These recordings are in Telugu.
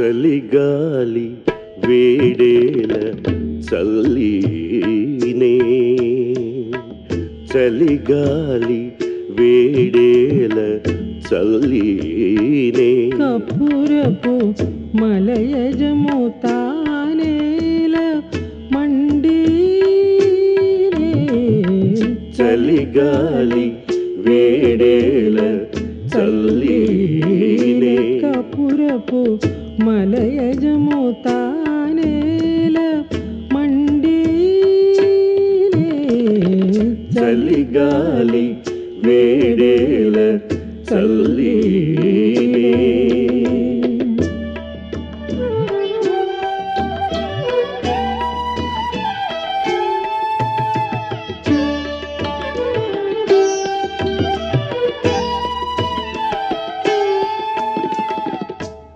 చలిగాలి వేడేల చల్లీనే. చలిగాలి వేడేల చల్లీనే. కపురపు మలయజము తానేల మండి చలిగాలి వేడేల చల్లీనే. కపురపు మలయజము తానేల మండి చలిగాలి వేడేల చల్లీనే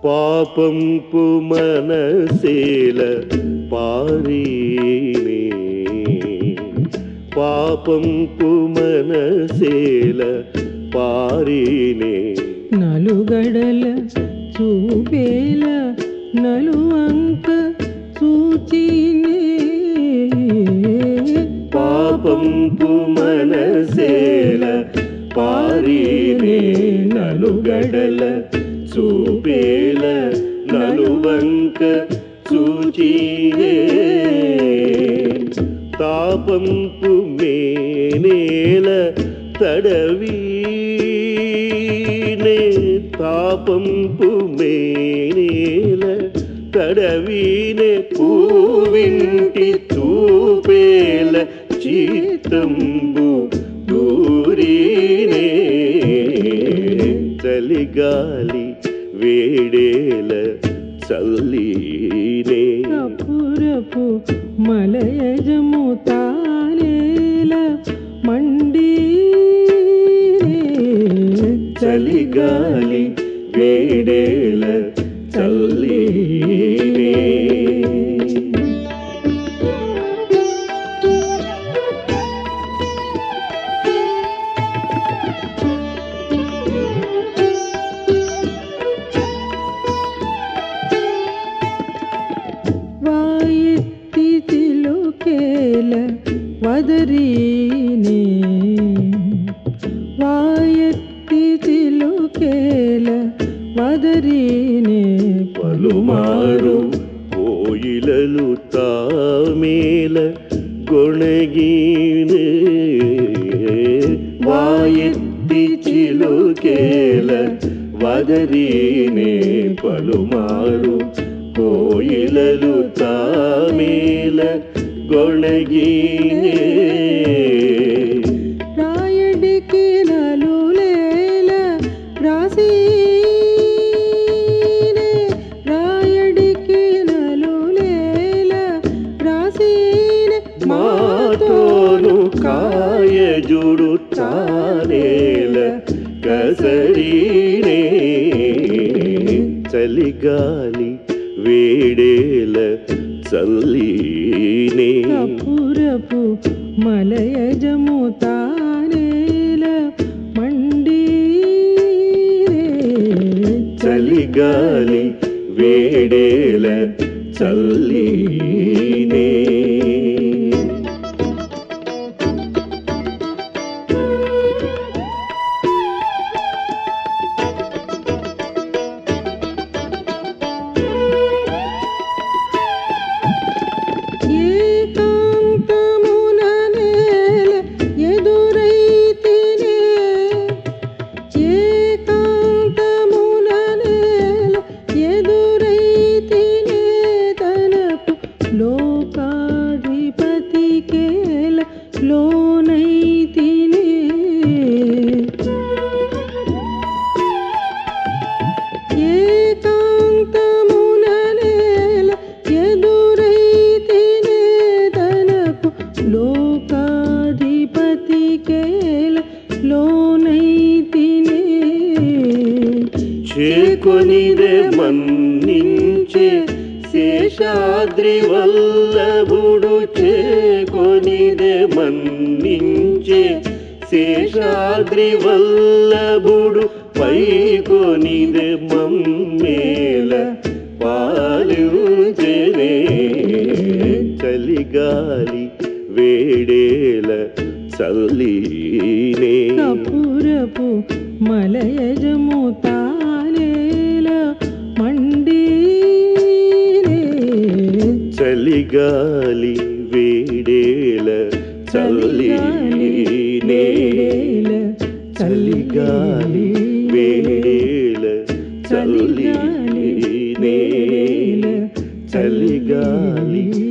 పాపంపు మనసేల పారీనే పాపంపు మనసేల పారీనే నలుగడల చూపేల నలువంక సూచినే పాపంపు మనసేల పారీనే నలుగడల చూపేల నలువంక చూచినే తాపంపు మేనేల తడవీనే. తాపంపు మేనేల తడవీనే. పూవింటి తూపేల చిత్తంబు దూరీనే చలిగాలి వేడేల చల్లీనే. కపురపు మలయజము తానేల మండి చలిగాలి వేడేల వాయెత్తి తిలుకేల వదరీనే పలుమారు కోయిలలు తామేల గొణగీనే వాయెత్తి చిలుకేల వదరీనే పలుమారు కోయిలలు తామేల గొణగీనే కసరీనే చలిగాలి వేడేల చల్లీనే. కపురపు మలయజము తానేల మండి చలిగాలి వేడేల చల్లీనే. లోకాధిపతి కేల లోనైతినే చేకొనిదే మన్నించే శేషాద్రి వల్లభుడు చేకొనిదే మన్నించే శేషాద్రి వల్లభుడు పైకొనిదే మమ్మేల పాలు చలిగాలి. వేడేల చల్లీనే. కపూరపు మలయజము తానేల మండీనే. చలిగాలి వేడేల చల్లీనే. చలిగాలి వేడేల చల్లీనే. చలిగాలి